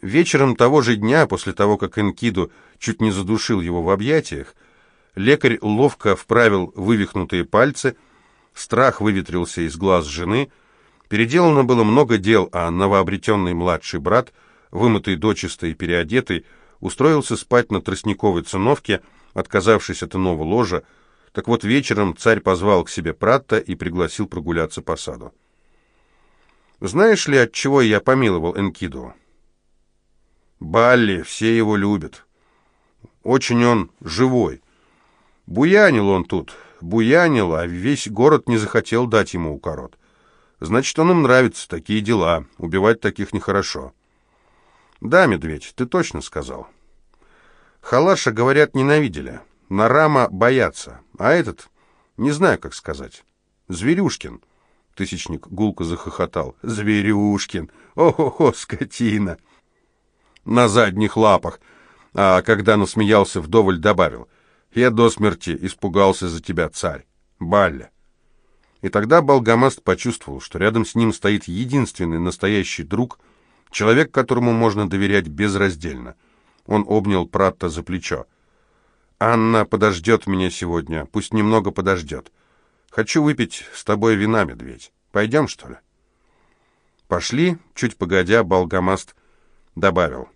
Вечером того же дня, после того, как Энкиду чуть не задушил его в объятиях, лекарь ловко вправил вывихнутые пальцы, страх выветрился из глаз жены, переделано было много дел, а новообретенный младший брат, вымытый дочисто и переодетый, устроился спать на тростниковой циновке, отказавшись от иного ложа, так вот вечером царь позвал к себе Пратта и пригласил прогуляться по саду. Знаешь ли, от чего я помиловал Энкиду? Балли, все его любят. Очень он живой. Буянил он тут, буянил, а весь город не захотел дать ему укорот. Значит, он им нравится, такие дела, убивать таких нехорошо. Да, медведь, ты точно сказал. Халаша, говорят, ненавидели. Нарама боятся, а этот, не знаю, как сказать, Зверюшкин. Тысячник гулко захохотал. Зверюшкин! О-хо-хо, скотина! На задних лапах. А когда насмеялся вдоволь, добавил. Я до смерти испугался за тебя, царь. Балля. И тогда Балгамаст почувствовал, что рядом с ним стоит единственный настоящий друг, человек, которому можно доверять безраздельно. Он обнял Пратта за плечо. «Анна подождет меня сегодня, пусть немного подождет. Хочу выпить с тобой вина, медведь. Пойдем, что ли?» «Пошли», чуть погодя, Балгамаст добавил.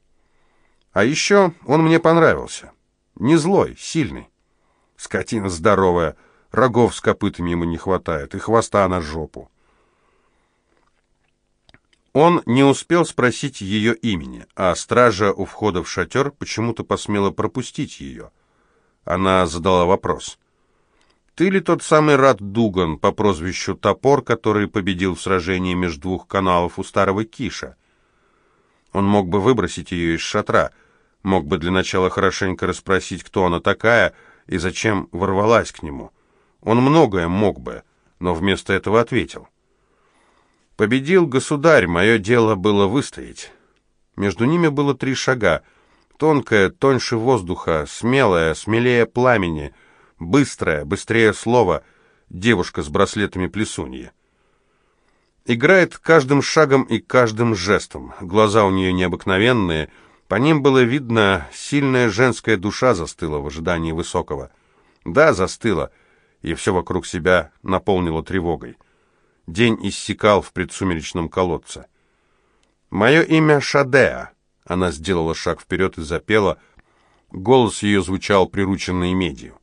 «А еще он мне понравился. Не злой, сильный. Скотина здоровая, рогов с копытами ему не хватает, и хвоста на жопу. Он не успел спросить ее имени, а стража у входа в шатер почему-то посмела пропустить ее. Она задала вопрос. «Ты ли тот самый Рад Дуган по прозвищу Топор, который победил в сражении между двух каналов у старого Киша?» Он мог бы выбросить ее из шатра, мог бы для начала хорошенько расспросить, кто она такая и зачем ворвалась к нему. Он многое мог бы, но вместо этого ответил. «Победил государь, мое дело было выстоять». Между ними было три шага. Тонкая, тоньше воздуха, смелая, смелее пламени, быстрая, быстрее слова, девушка с браслетами плесунья. Играет каждым шагом и каждым жестом. Глаза у нее необыкновенные. По ним было видно, сильная женская душа застыла в ожидании высокого. Да, застыла, и все вокруг себя наполнило тревогой. День иссякал в предсумеречном колодце. «Мое имя Шадеа», — она сделала шаг вперед и запела. Голос ее звучал прирученной медью.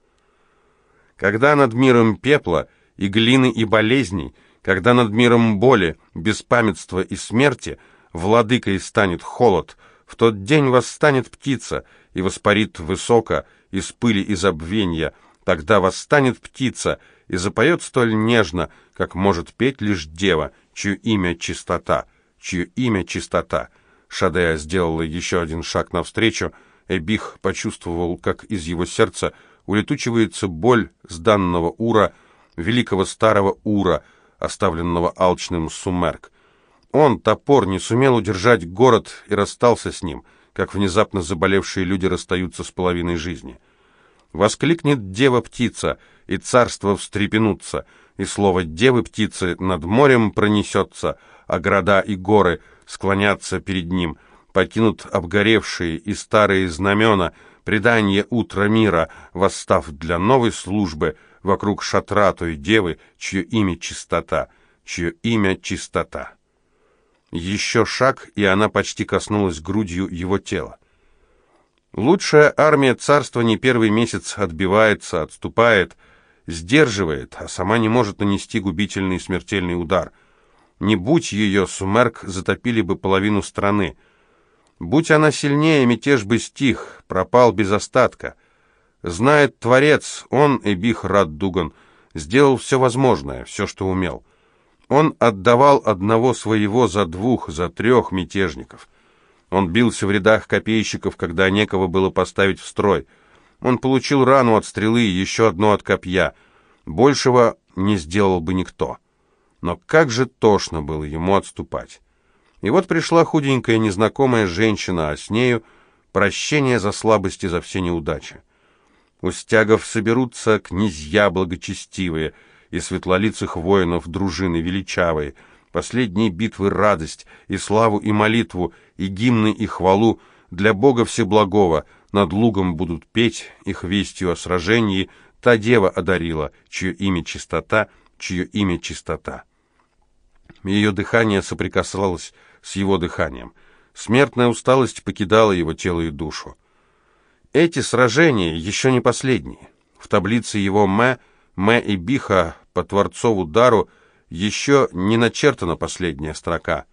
«Когда над миром пепла и глины и болезней, когда над миром боли, беспамятства и смерти, владыкой станет холод, в тот день восстанет птица и воспарит высоко из пыли и забвенья, тогда восстанет птица и запоет столь нежно, как может петь лишь дева, чье имя чистота, чье имя чистота. Шадея сделала еще один шаг навстречу, Эбих почувствовал, как из его сердца улетучивается боль с данного Ура, великого старого Ура, оставленного алчным Сумерк. Он, топор, не сумел удержать город и расстался с ним, как внезапно заболевшие люди расстаются с половиной жизни. Воскликнет дева-птица, и царство встрепенутся, и слово девы-птицы над морем пронесется, а города и горы склонятся перед ним, покинут обгоревшие и старые знамена, предание утра мира, восстав для новой службы вокруг шатра той девы, чье имя чистота, чье имя чистота. Еще шаг, и она почти коснулась грудью его тела. Лучшая армия царства не первый месяц отбивается, отступает, сдерживает, а сама не может нанести губительный смертельный удар. Не будь ее, Сумерк затопили бы половину страны. Будь она сильнее, мятеж бы стих, пропал без остатка. Знает Творец, он, Эбих Рад Дуган, сделал все возможное, все, что умел. Он отдавал одного своего за двух, за трех мятежников. Он бился в рядах копейщиков, когда некого было поставить в строй — он получил рану от стрелы и еще одну от копья. Большего не сделал бы никто. Но как же тошно было ему отступать. И вот пришла худенькая незнакомая женщина, а с нею прощение за слабости, за все неудачи. У стягов соберутся князья благочестивые и светлолицых воинов дружины величавые, последние битвы радость, и славу, и молитву, и гимны, и хвалу для Бога Всеблагого над лугом будут петь, их вестью о сражении та дева одарила, чье имя чистота, чье имя чистота. Ее дыхание соприкасалось с его дыханием. Смертная усталость покидала его тело и душу. Эти сражения еще не последние. В таблице его «Мэ», «Мэ» и «Биха» по Творцову дару еще не начертана последняя строка.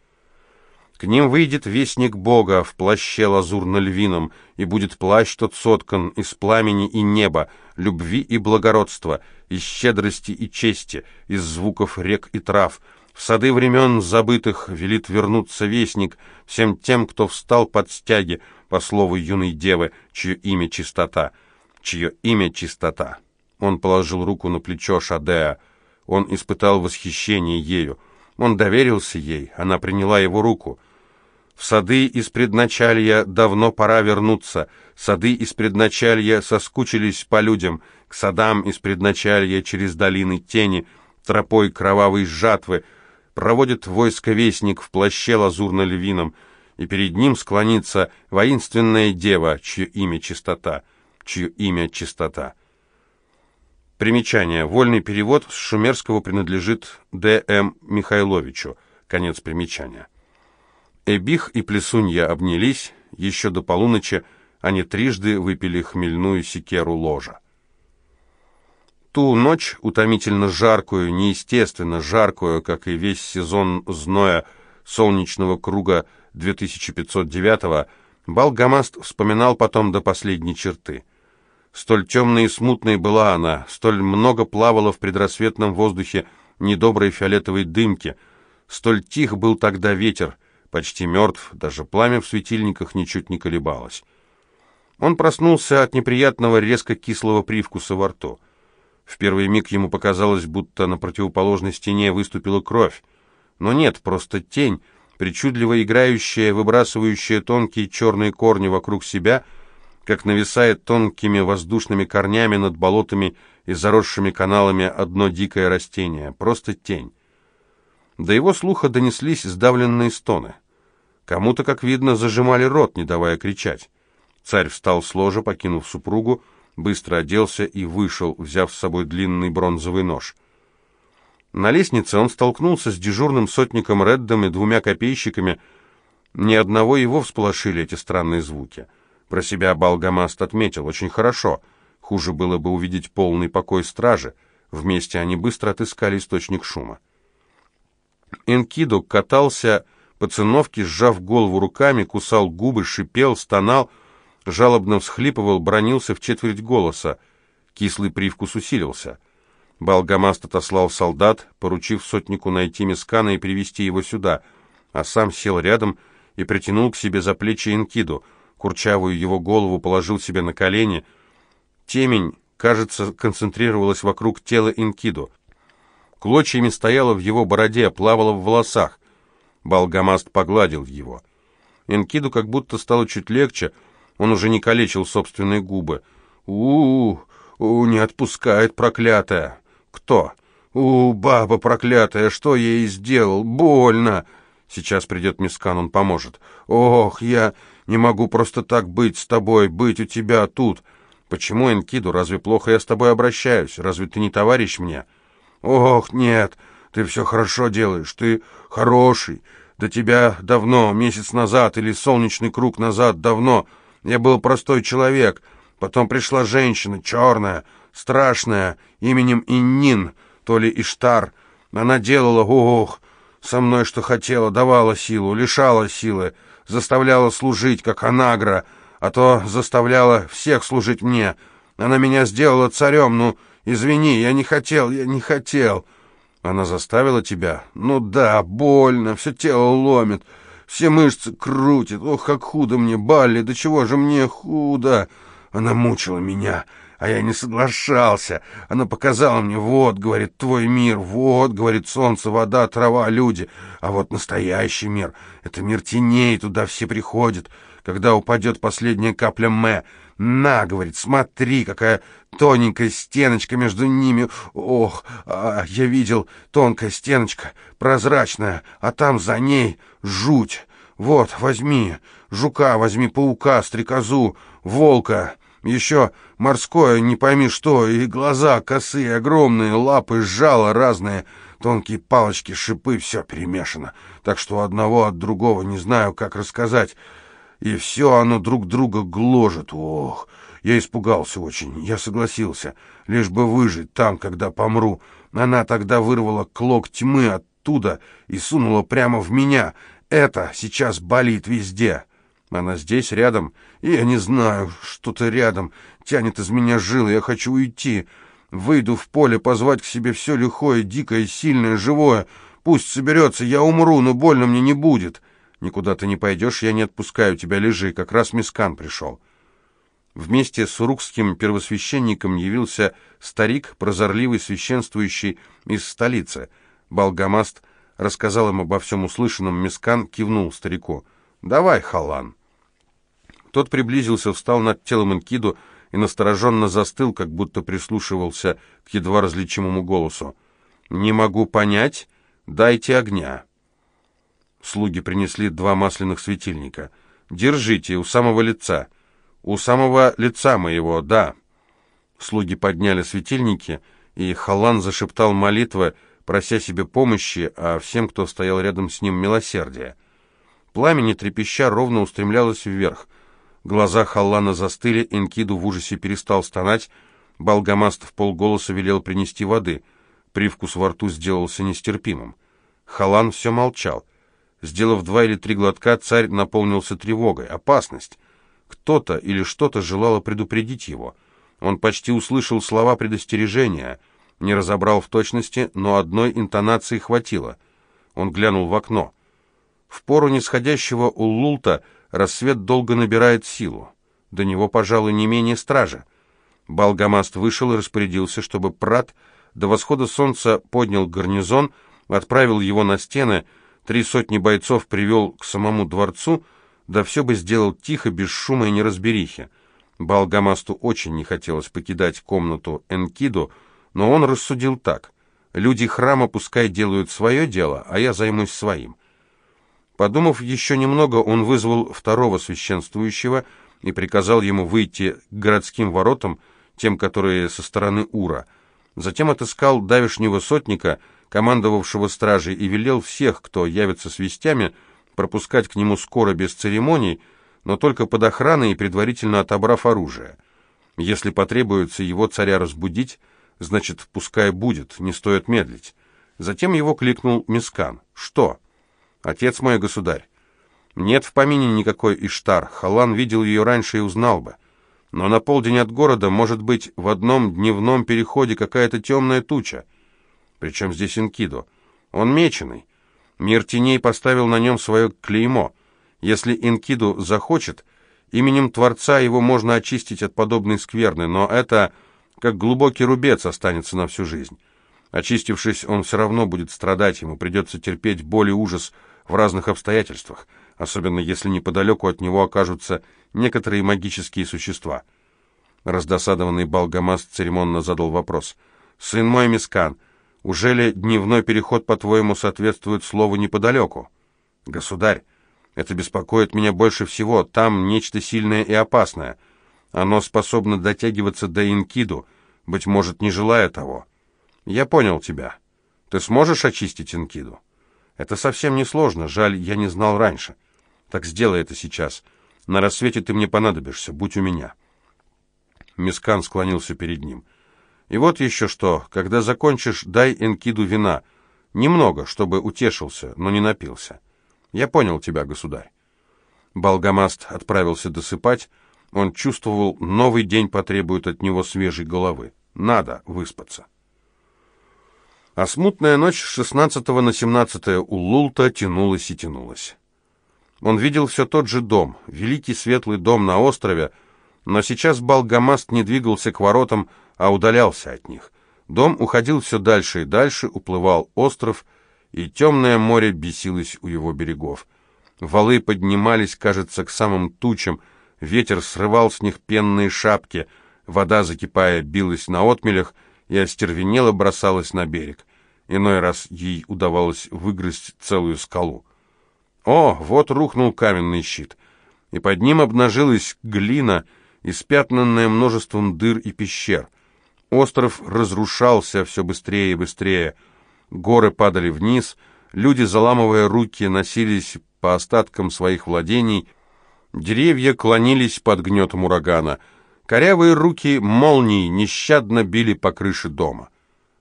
К ним выйдет вестник Бога в плаще лазурно-львином, и будет плащ тот соткан из пламени и неба, любви и благородства, из щедрости и чести, из звуков рек и трав. В сады времен забытых велит вернуться вестник всем тем, кто встал под стяги, по слову юной девы, чье имя чистота, чье имя чистота. Он положил руку на плечо Шадея. Он испытал восхищение ею. Он доверился ей, она приняла его руку. В сады из предначалья давно пора вернуться. Сады из предначалья соскучились по людям. К садам из предначалья через долины тени, тропой кровавой жатвы, проводит войско-вестник в плаще лазурно-львином, и перед ним склонится воинственная дева, чье имя чистота, чье имя чистота. Примечание. Вольный перевод с шумерского принадлежит Д.М. Михайловичу. Конец примечания. Эбих и Плесунья обнялись. Еще до полуночи они трижды выпили хмельную секеру ложа. Ту ночь, утомительно жаркую, неестественно жаркую, как и весь сезон зноя солнечного круга 2509-го, Балгамаст вспоминал потом до последней черты – Столь темной и смутной была она, столь много плавала в предрассветном воздухе недоброй фиолетовой дымки, столь тих был тогда ветер, почти мертв, даже пламя в светильниках ничуть не колебалось. Он проснулся от неприятного резко кислого привкуса во рту. В первый миг ему показалось, будто на противоположной стене выступила кровь. Но нет, просто тень, причудливо играющая, выбрасывающая тонкие черные корни вокруг себя — как нависает тонкими воздушными корнями над болотами и заросшими каналами одно дикое растение, просто тень. До его слуха донеслись сдавленные стоны. Кому-то, как видно, зажимали рот, не давая кричать. Царь встал с ложа, покинув супругу, быстро оделся и вышел, взяв с собой длинный бронзовый нож. На лестнице он столкнулся с дежурным сотником Реддом и двумя копейщиками. Ни одного его всполошили эти странные звуки — про себя Балгамаст отметил. Очень хорошо. Хуже было бы увидеть полный покой стражи. Вместе они быстро отыскали источник шума. Энкиду катался по циновке, сжав голову руками, кусал губы, шипел, стонал, жалобно всхлипывал, бронился в четверть голоса. Кислый привкус усилился. Балгамаст отослал солдат, поручив сотнику найти Мискана и привести его сюда, а сам сел рядом и притянул к себе за плечи Энкиду — курчавую его голову положил себе на колени. Темень, кажется, концентрировалась вокруг тела Инкиду. Клочьями стояла в его бороде, плавала в волосах. Балгамаст погладил его. Инкиду как будто стало чуть легче, он уже не калечил собственные губы. у у, -у не отпускает, проклятая!» «Кто?» «У, баба проклятая, что я ей сделал? Больно!» «Сейчас придет Мискан, он поможет». «Ох, я... Не могу просто так быть с тобой, быть у тебя тут. Почему, Энкиду, разве плохо я с тобой обращаюсь? Разве ты не товарищ мне? Ох, нет, ты все хорошо делаешь, ты хороший. До тебя давно, месяц назад или солнечный круг назад, давно. Я был простой человек. Потом пришла женщина, черная, страшная, именем Иннин, то ли Иштар. Она делала, ох, со мной что хотела, давала силу, лишала силы заставляла служить, как Анагра, а то заставляла всех служить мне. Она меня сделала царем, ну, извини, я не хотел, я не хотел. Она заставила тебя? Ну да, больно, все тело ломит, все мышцы крутит. Ох, как худо мне, Балли, до чего же мне худо? Она мучила меня, а я не соглашался. Она показала мне, вот, говорит, твой мир, вот, говорит, солнце, вода, трава, люди. А вот настоящий мир — это мир теней, туда все приходят, когда упадет последняя капля мэ. «На, — говорит, — смотри, какая тоненькая стеночка между ними. Ох, а, я видел, тонкая стеночка, прозрачная, а там за ней жуть. Вот, возьми, жука, возьми паука, стрекозу, волка, еще морское, не пойми что, и глаза косые, огромные, лапы, жало разные, тонкие палочки, шипы, все перемешано, так что одного от другого не знаю, как рассказать» и все оно друг друга гложет. Ох, я испугался очень, я согласился, лишь бы выжить там, когда помру. Она тогда вырвала клок тьмы оттуда и сунула прямо в меня. Это сейчас болит везде. Она здесь, рядом, я не знаю, что-то рядом. Тянет из меня жилы, я хочу уйти. Выйду в поле, позвать к себе все лихое, дикое, сильное, живое. Пусть соберется, я умру, но больно мне не будет». Никуда ты не пойдешь, я не отпускаю тебя, лежи, как раз Мискан пришел. Вместе с урукским первосвященником явился старик, прозорливый священствующий из столицы. Балгамаст рассказал им обо всем услышанном, Мискан кивнул старику. «Давай, Халан». Тот приблизился, встал над телом Энкиду и настороженно застыл, как будто прислушивался к едва различимому голосу. «Не могу понять. Дайте огня». Слуги принесли два масляных светильника. «Держите, у самого лица». «У самого лица моего, да». Слуги подняли светильники, и Халан зашептал молитвы, прося себе помощи, а всем, кто стоял рядом с ним, милосердия. Пламя, не трепеща, ровно устремлялось вверх. Глаза Халлана застыли, Энкиду в ужасе перестал стонать, Балгамаст в полголоса велел принести воды. Привкус во рту сделался нестерпимым. Халан все молчал. Сделав два или три глотка, царь наполнился тревогой. Опасность. Кто-то или что-то желало предупредить его. Он почти услышал слова предостережения. Не разобрал в точности, но одной интонации хватило. Он глянул в окно. В пору нисходящего Уллулта рассвет долго набирает силу. До него, пожалуй, не менее стража. Балгамаст вышел и распорядился, чтобы Прат до восхода солнца поднял гарнизон, отправил его на стены, Три сотни бойцов привел к самому дворцу, да все бы сделал тихо, без шума и неразберихи. Балгамасту очень не хотелось покидать комнату Энкиду, но он рассудил так. Люди храма пускай делают свое дело, а я займусь своим. Подумав еще немного, он вызвал второго священствующего и приказал ему выйти к городским воротам, тем, которые со стороны Ура. Затем отыскал давешнего сотника — командовавшего стражей, и велел всех, кто явится с вестями, пропускать к нему скоро без церемоний, но только под охраной и предварительно отобрав оружие. Если потребуется его царя разбудить, значит, пускай будет, не стоит медлить. Затем его кликнул Мискан. «Что?» «Отец мой, государь». «Нет в помине никакой Иштар. Халан видел ее раньше и узнал бы. Но на полдень от города может быть в одном дневном переходе какая-то темная туча. Причем здесь Инкидо? Он меченый. Мир теней поставил на нем свое клеймо. Если Инкиду захочет, именем Творца его можно очистить от подобной скверны, но это как глубокий рубец останется на всю жизнь. Очистившись, он все равно будет страдать, ему придется терпеть боль и ужас в разных обстоятельствах, особенно если неподалеку от него окажутся некоторые магические существа. Раздосадованный Балгамас церемонно задал вопрос. «Сын мой, Мискан, уже ли дневной переход, по-твоему, соответствует слову «неподалеку»? Государь, это беспокоит меня больше всего. Там нечто сильное и опасное. Оно способно дотягиваться до Инкиду, быть может, не желая того. Я понял тебя. Ты сможешь очистить Инкиду? Это совсем не сложно. Жаль, я не знал раньше. Так сделай это сейчас. На рассвете ты мне понадобишься. Будь у меня. Мискан склонился перед ним. — и вот еще что, когда закончишь, дай Энкиду вина. Немного, чтобы утешился, но не напился. Я понял тебя, государь. Балгамаст отправился досыпать. Он чувствовал, новый день потребует от него свежей головы. Надо выспаться. А смутная ночь с 16 на 17 у Лулта тянулась и тянулась. Он видел все тот же дом, великий светлый дом на острове, Но сейчас Балгамаст не двигался к воротам, а удалялся от них. Дом уходил все дальше и дальше, уплывал остров, и темное море бесилось у его берегов. Валы поднимались, кажется, к самым тучам, ветер срывал с них пенные шапки, вода, закипая, билась на отмелях и остервенело бросалась на берег. Иной раз ей удавалось выгрызть целую скалу. О, вот рухнул каменный щит, и под ним обнажилась глина, испятнанная множеством дыр и пещер. Остров разрушался все быстрее и быстрее. Горы падали вниз, люди, заламывая руки, носились по остаткам своих владений, деревья клонились под гнетом урагана, корявые руки молний нещадно били по крыше дома.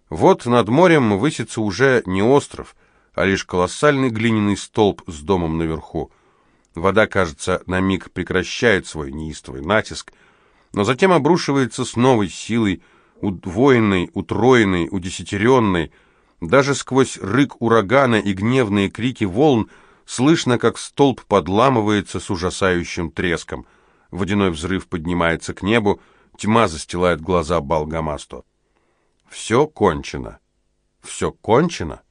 Вот над морем высится уже не остров, а лишь колоссальный глиняный столб с домом наверху. Вода, кажется, на миг прекращает свой неистовый натиск, но затем обрушивается с новой силой, удвоенной, утроенной, удесятеренной. Даже сквозь рык урагана и гневные крики волн слышно, как столб подламывается с ужасающим треском. Водяной взрыв поднимается к небу, тьма застилает глаза Балгамасту. Все кончено. Все кончено.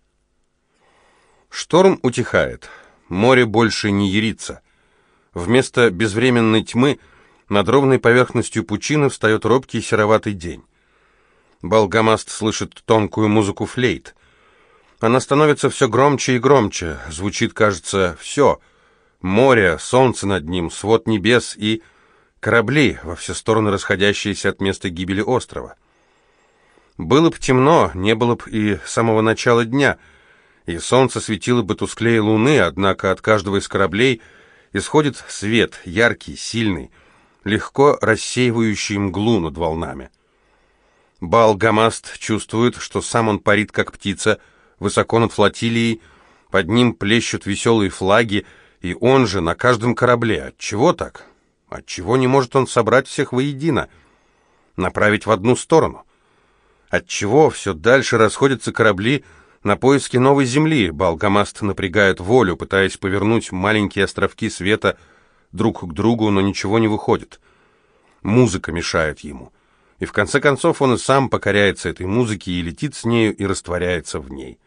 Шторм утихает. Море больше не ярится. Вместо безвременной тьмы над ровной поверхностью пучины встает робкий сероватый день. Балгамаст слышит тонкую музыку флейт. Она становится все громче и громче. Звучит, кажется, все. Море, солнце над ним, свод небес и корабли, во все стороны расходящиеся от места гибели острова. Было б темно, не было б и самого начала дня, и солнце светило бы тусклее луны, однако от каждого из кораблей исходит свет, яркий, сильный, легко рассеивающий мглу над волнами. Балгамаст чувствует, что сам он парит, как птица, высоко над флотилией, под ним плещут веселые флаги, и он же на каждом корабле. Отчего так? Отчего не может он собрать всех воедино? Направить в одну сторону? Отчего все дальше расходятся корабли на поиски новой земли? Балгамаст напрягает волю, пытаясь повернуть маленькие островки света друг к другу, но ничего не выходит. Музыка мешает ему и в конце концов он и сам покоряется этой музыке и летит с нею и растворяется в ней.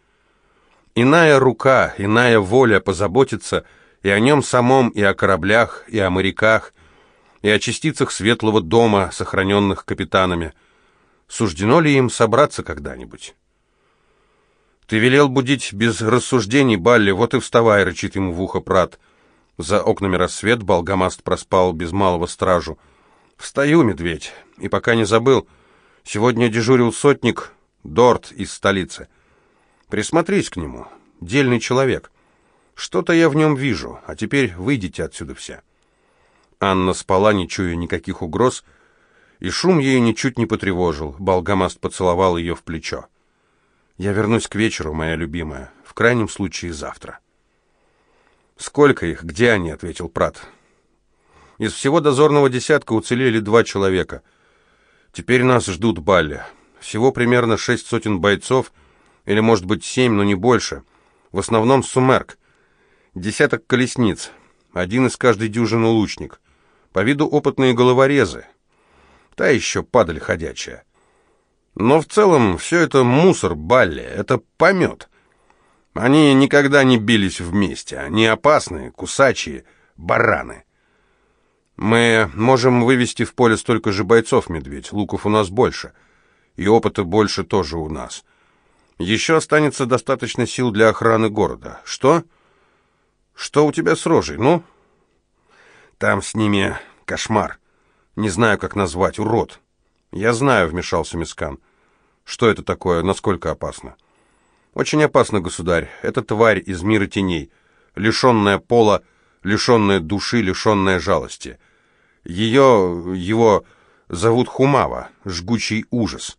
Иная рука, иная воля позаботится и о нем самом, и о кораблях, и о моряках, и о частицах светлого дома, сохраненных капитанами. Суждено ли им собраться когда-нибудь? «Ты велел будить без рассуждений, Балли, вот и вставай», — рычит ему в ухо Прат. За окнами рассвет Болгамаст проспал без малого стражу — «Встаю, медведь, и пока не забыл, сегодня дежурил сотник Дорт из столицы. Присмотрись к нему, дельный человек. Что-то я в нем вижу, а теперь выйдите отсюда все». Анна спала, не чуя никаких угроз, и шум ее ничуть не потревожил. Балгамаст поцеловал ее в плечо. «Я вернусь к вечеру, моя любимая, в крайнем случае завтра». «Сколько их? Где они?» — ответил Прат. Из всего дозорного десятка уцелели два человека. Теперь нас ждут Балли. Всего примерно шесть сотен бойцов, или, может быть, семь, но не больше. В основном сумерк. Десяток колесниц, один из каждой дюжины лучник. По виду опытные головорезы. Та еще падаль ходячая. Но в целом все это мусор Балли, это помет. Они никогда не бились вместе, они опасные, кусачие, бараны. Мы можем вывести в поле столько же бойцов, медведь. Луков у нас больше. И опыта больше тоже у нас. Еще останется достаточно сил для охраны города. Что? Что у тебя с рожей? Ну? Там с ними кошмар. Не знаю, как назвать. Урод. Я знаю, вмешался Мискан. Что это такое? Насколько опасно? Очень опасно, государь. Это тварь из мира теней. Лишенная пола, лишенная души, лишенная жалости. Ее, его зовут Хумава, жгучий ужас.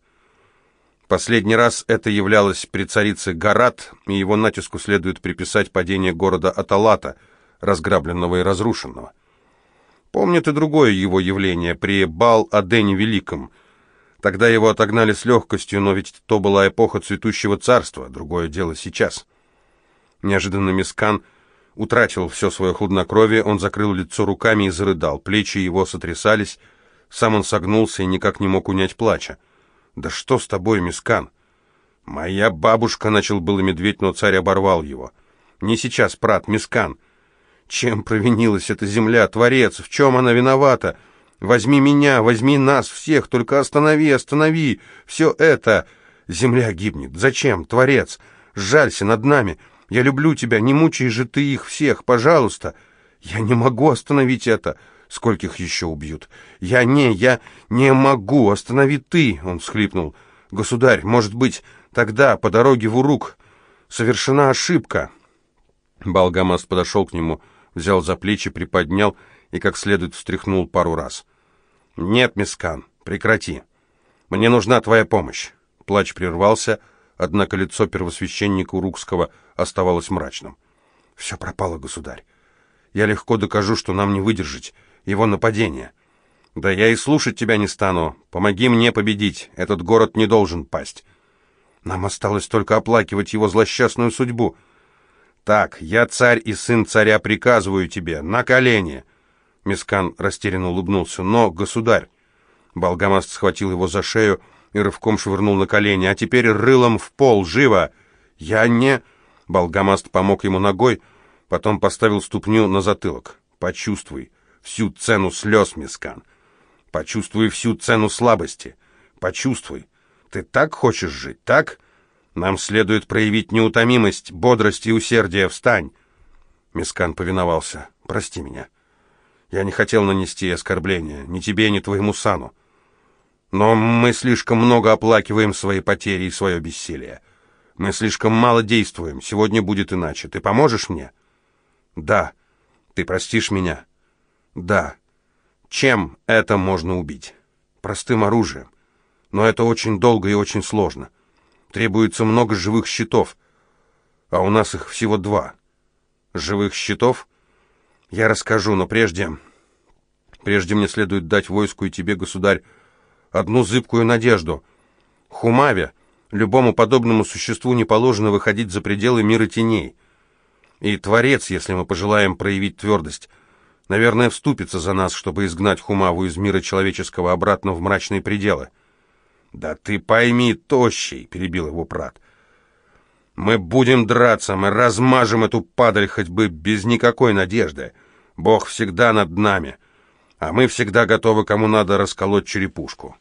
Последний раз это являлось при царице Гарат, и его натиску следует приписать падение города Аталата, разграбленного и разрушенного. Помнит и другое его явление при Бал-Адене Великом. Тогда его отогнали с легкостью, но ведь то была эпоха цветущего царства, другое дело сейчас. Неожиданно Мискан утратил все свое хладнокровие, он закрыл лицо руками и зарыдал, плечи его сотрясались, Сам он согнулся и никак не мог унять плача. «Да что с тобой, Мискан?» «Моя бабушка», — начал было медведь, но царь оборвал его. «Не сейчас, прат, Мискан. Чем провинилась эта земля, Творец? В чем она виновата? Возьми меня, возьми нас всех, только останови, останови. Все это... Земля гибнет. Зачем, Творец? Жалься над нами. Я люблю тебя, не мучай же ты их всех, пожалуйста. Я не могу остановить это. Скольких еще убьют? Я не, я не могу, останови ты, он всхлипнул. Государь, может быть, тогда по дороге в Урук совершена ошибка. Балгамаст подошел к нему, взял за плечи, приподнял и как следует встряхнул пару раз. «Нет, Мискан, прекрати. Мне нужна твоя помощь». Плач прервался, однако лицо первосвященника Урукского оставалось мрачным. «Все пропало, государь. Я легко докажу, что нам не выдержать его нападения. Да я и слушать тебя не стану. Помоги мне победить. Этот город не должен пасть. Нам осталось только оплакивать его злосчастную судьбу. Так, я царь и сын царя приказываю тебе, на колени. Мискан растерянно улыбнулся. Но, государь... Болгамаст схватил его за шею и рывком швырнул на колени. «А теперь рылом в пол, живо!» «Я не...» Болгамаст помог ему ногой, потом поставил ступню на затылок. «Почувствуй всю цену слез, Мискан. Почувствуй всю цену слабости. Почувствуй. Ты так хочешь жить, так? Нам следует проявить неутомимость, бодрость и усердие. Встань!» Мискан повиновался. «Прости меня. Я не хотел нанести оскорбления ни тебе, ни твоему сану. Но мы слишком много оплакиваем свои потери и свое бессилие. Мы слишком мало действуем. Сегодня будет иначе. Ты поможешь мне?» «Да. Ты простишь меня?» Да. Чем это можно убить? Простым оружием. Но это очень долго и очень сложно. Требуется много живых щитов, а у нас их всего два. Живых щитов? Я расскажу, но прежде... Прежде мне следует дать войску и тебе, государь, одну зыбкую надежду. Хумаве, любому подобному существу не положено выходить за пределы мира теней. И Творец, если мы пожелаем проявить твердость, наверное, вступится за нас, чтобы изгнать Хумаву из мира человеческого обратно в мрачные пределы. «Да ты пойми, тощий!» — перебил его брат. «Мы будем драться, мы размажем эту падаль хоть бы без никакой надежды. Бог всегда над нами, а мы всегда готовы, кому надо, расколоть черепушку».